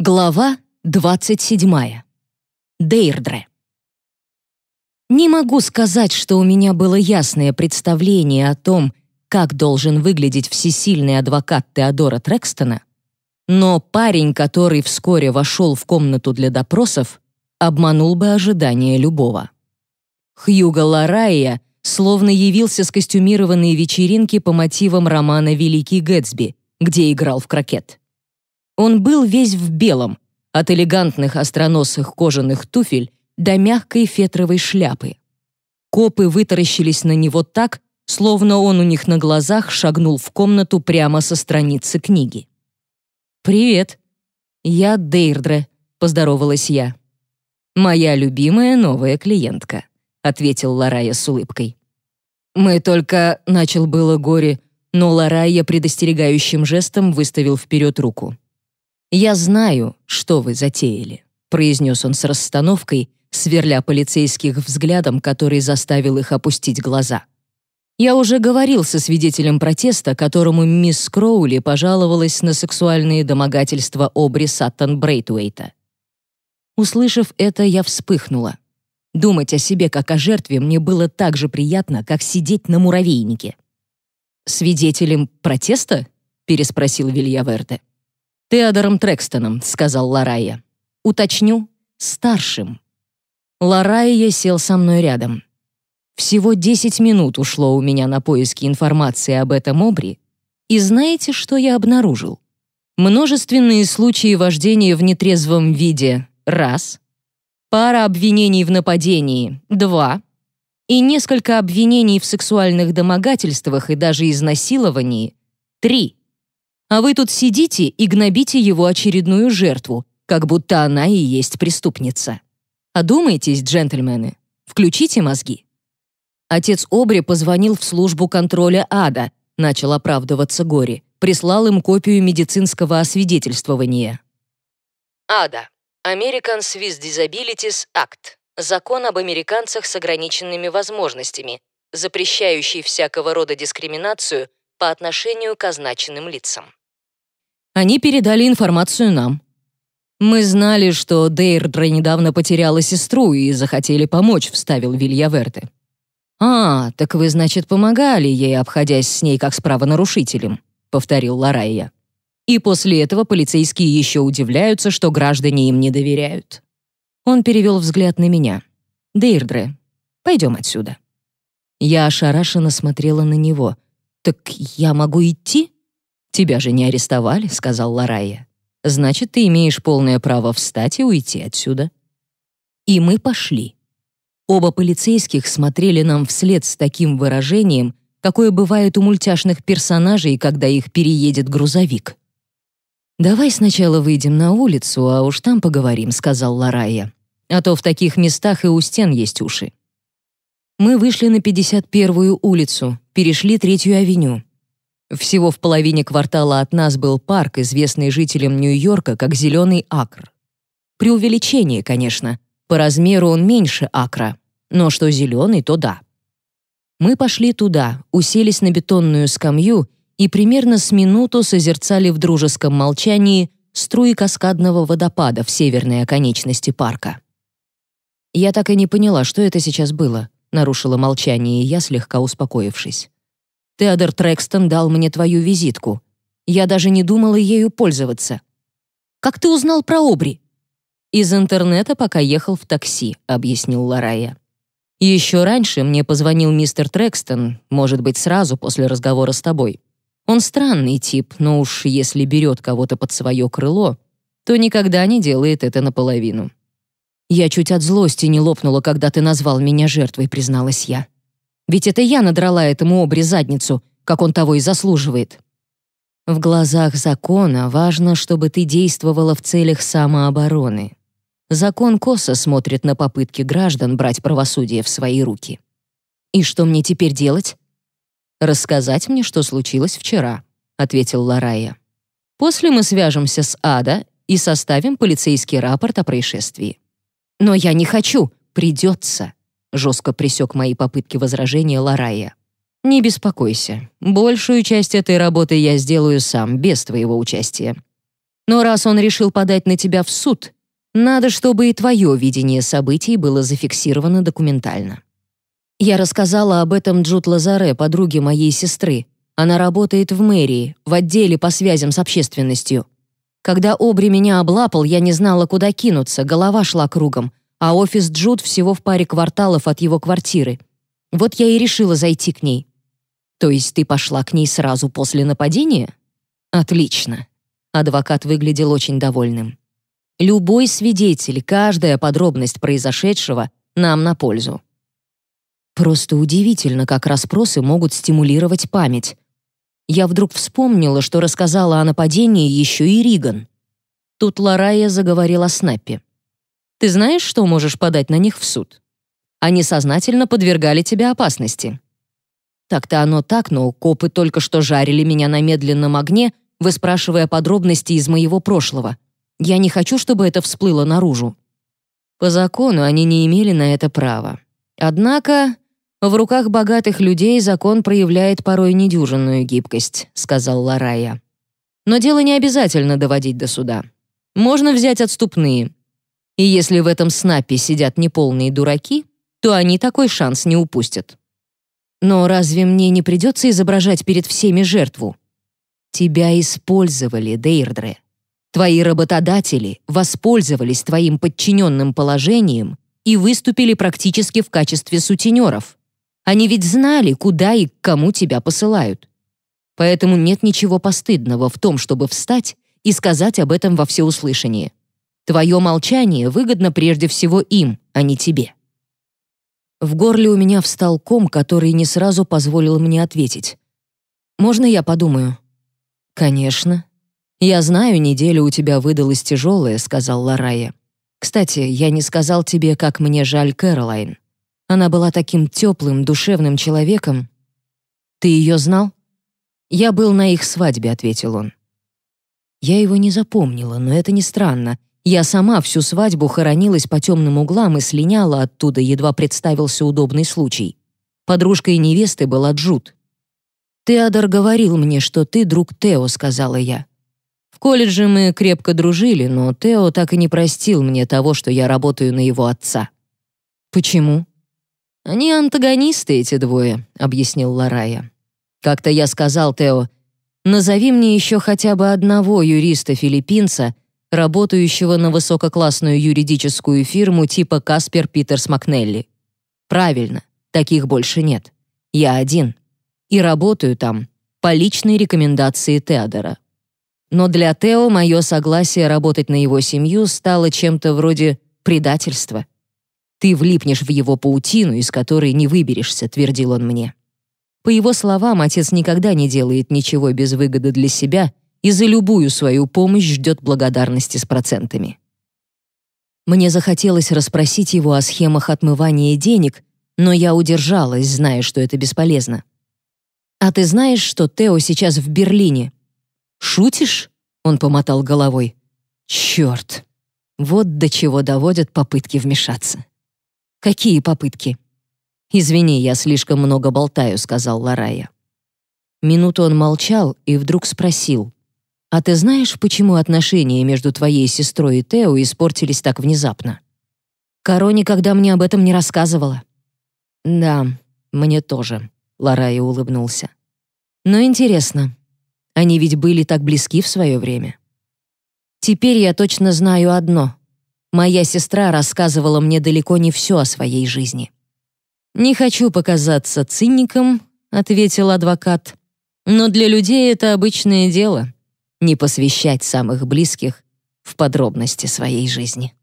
Глава 27. Дейрдре. Не могу сказать, что у меня было ясное представление о том, как должен выглядеть всесильный адвокат Теодора Трекстона, но парень, который вскоре вошел в комнату для допросов, обманул бы ожидания любого. Хьюго Ларайя словно явился с костюмированной вечеринки по мотивам романа «Великий Гэтсби», где играл в крокет. Он был весь в белом, от элегантных остроносых кожаных туфель до мягкой фетровой шляпы. Копы вытаращились на него так, словно он у них на глазах шагнул в комнату прямо со страницы книги. «Привет. Я Дейрдре», — поздоровалась я. «Моя любимая новая клиентка», — ответил Ларая с улыбкой. «Мы только...» — начал было горе, но Ларая предостерегающим жестом выставил вперед руку. «Я знаю, что вы затеяли», — произнес он с расстановкой, сверля полицейских взглядом, который заставил их опустить глаза. «Я уже говорил со свидетелем протеста, которому мисс Кроули пожаловалась на сексуальные домогательства Обри Саттон Брейтуэйта. Услышав это, я вспыхнула. Думать о себе как о жертве мне было так же приятно, как сидеть на муравейнике. «Свидетелем протеста?» — переспросил Вильяверте. «Теодором Трекстоном», — сказал Ларайя. «Уточню, старшим». Ларайя сел со мной рядом. Всего 10 минут ушло у меня на поиски информации об этом обри, и знаете, что я обнаружил? Множественные случаи вождения в нетрезвом виде — раз, пара обвинений в нападении — два, и несколько обвинений в сексуальных домогательствах и даже изнасиловании — три. А вы тут сидите и гнобите его очередную жертву, как будто она и есть преступница. Одумайтесь, джентльмены, включите мозги. Отец Обри позвонил в службу контроля ада, начал оправдываться Гори, прислал им копию медицинского освидетельствования. АДА. Americans with Disabilities Act. Закон об американцах с ограниченными возможностями, запрещающий всякого рода дискриминацию по отношению к означенным лицам. Они передали информацию нам. Мы знали, что Дейрдра недавно потеряла сестру и захотели помочь, вставил Вильяверте. А, так вы, значит, помогали ей, обходясь с ней как с правонарушителем, повторил Ларайя. И после этого полицейские еще удивляются, что граждане им не доверяют. Он перевел взгляд на меня. Дейрдре, пойдем отсюда. Я ошарашенно смотрела на него. Так я могу идти? «Тебя же не арестовали», — сказал Ларайя. «Значит, ты имеешь полное право встать и уйти отсюда». И мы пошли. Оба полицейских смотрели нам вслед с таким выражением, какое бывает у мультяшных персонажей, когда их переедет грузовик. «Давай сначала выйдем на улицу, а уж там поговорим», — сказал Ларайя. «А то в таких местах и у стен есть уши». Мы вышли на 51-ю улицу, перешли Третью авеню. Всего в половине квартала от нас был парк, известный жителям Нью-Йорка как Зеленый Акр. Преувеличение, конечно. По размеру он меньше Акра. Но что зеленый, то да. Мы пошли туда, уселись на бетонную скамью и примерно с минуту созерцали в дружеском молчании струи каскадного водопада в северной оконечности парка. Я так и не поняла, что это сейчас было, нарушила молчание я, слегка успокоившись. Теодор Трекстон дал мне твою визитку. Я даже не думала ею пользоваться. Как ты узнал про Обри? Из интернета, пока ехал в такси, объяснил Ларая. Еще раньше мне позвонил мистер Трекстон, может быть, сразу после разговора с тобой. Он странный тип, но уж если берет кого-то под свое крыло, то никогда не делает это наполовину. Я чуть от злости не лопнула, когда ты назвал меня жертвой, призналась я. Ведь это я надрала этому обре задницу, как он того и заслуживает. В глазах закона важно, чтобы ты действовала в целях самообороны. Закон косо смотрит на попытки граждан брать правосудие в свои руки. И что мне теперь делать? Рассказать мне, что случилось вчера, ответил Ларая. После мы свяжемся с Ада и составим полицейский рапорт о происшествии. Но я не хочу, придется жестко пресек мои попытки возражения Ларая. «Не беспокойся. Большую часть этой работы я сделаю сам, без твоего участия. Но раз он решил подать на тебя в суд, надо, чтобы и твое видение событий было зафиксировано документально. Я рассказала об этом Джуд Лазаре, подруге моей сестры. Она работает в мэрии, в отделе по связям с общественностью. Когда Обри меня облапал, я не знала, куда кинуться, голова шла кругом, а офис Джуд всего в паре кварталов от его квартиры. Вот я и решила зайти к ней. То есть ты пошла к ней сразу после нападения? Отлично. Адвокат выглядел очень довольным. Любой свидетель, каждая подробность произошедшего нам на пользу. Просто удивительно, как расспросы могут стимулировать память. Я вдруг вспомнила, что рассказала о нападении еще и Риган. Тут Ларая заговорила о Снаппе. «Ты знаешь, что можешь подать на них в суд? Они сознательно подвергали тебя опасности. Так-то оно так, но копы только что жарили меня на медленном огне, выспрашивая подробности из моего прошлого. Я не хочу, чтобы это всплыло наружу. По закону они не имели на это права. Однако в руках богатых людей закон проявляет порой недюжинную гибкость, сказал Ларая. Но дело не обязательно доводить до суда. Можно взять отступные. И если в этом снапе сидят неполные дураки, то они такой шанс не упустят. Но разве мне не придется изображать перед всеми жертву? Тебя использовали, Дейрдре. Твои работодатели воспользовались твоим подчиненным положением и выступили практически в качестве сутенеров. Они ведь знали, куда и к кому тебя посылают. Поэтому нет ничего постыдного в том, чтобы встать и сказать об этом во всеуслышание. Твое молчание выгодно прежде всего им, а не тебе. В горле у меня встал ком, который не сразу позволил мне ответить. «Можно я подумаю?» «Конечно». «Я знаю, неделя у тебя выдалась тяжелая», — сказал Ларая. «Кстати, я не сказал тебе, как мне жаль Кэролайн. Она была таким теплым, душевным человеком. Ты ее знал?» «Я был на их свадьбе», — ответил он. Я его не запомнила, но это не странно. Я сама всю свадьбу хоронилась по темным углам и слиняла оттуда, едва представился удобный случай. Подружкой невесты была Джуд. «Теодор говорил мне, что ты друг Тео», — сказала я. В колледже мы крепко дружили, но Тео так и не простил мне того, что я работаю на его отца. «Почему?» «Они антагонисты, эти двое», — объяснил Ларая. «Как-то я сказал Тео, назови мне еще хотя бы одного юриста-филиппинца, работающего на высококлассную юридическую фирму типа Каспер Питерс Макнелли. Правильно, таких больше нет. Я один. И работаю там по личной рекомендации Теодора. Но для Тео мое согласие работать на его семью стало чем-то вроде предательства. «Ты влипнешь в его паутину, из которой не выберешься», — твердил он мне. По его словам, отец никогда не делает ничего без выгоды для себя и за любую свою помощь ждет благодарности с процентами. Мне захотелось расспросить его о схемах отмывания денег, но я удержалась, зная, что это бесполезно. «А ты знаешь, что Тео сейчас в Берлине?» «Шутишь?» — он помотал головой. «Черт! Вот до чего доводят попытки вмешаться». «Какие попытки?» «Извини, я слишком много болтаю», — сказал Ларая. Минуту он молчал и вдруг спросил. «А ты знаешь, почему отношения между твоей сестрой и Тео испортились так внезапно?» Каро никогда мне об этом не рассказывала. «Да, мне тоже», — Ларай улыбнулся. «Но интересно, они ведь были так близки в свое время. Теперь я точно знаю одно. Моя сестра рассказывала мне далеко не все о своей жизни». «Не хочу показаться циником», — ответил адвокат. «Но для людей это обычное дело» не посвящать самых близких в подробности своей жизни.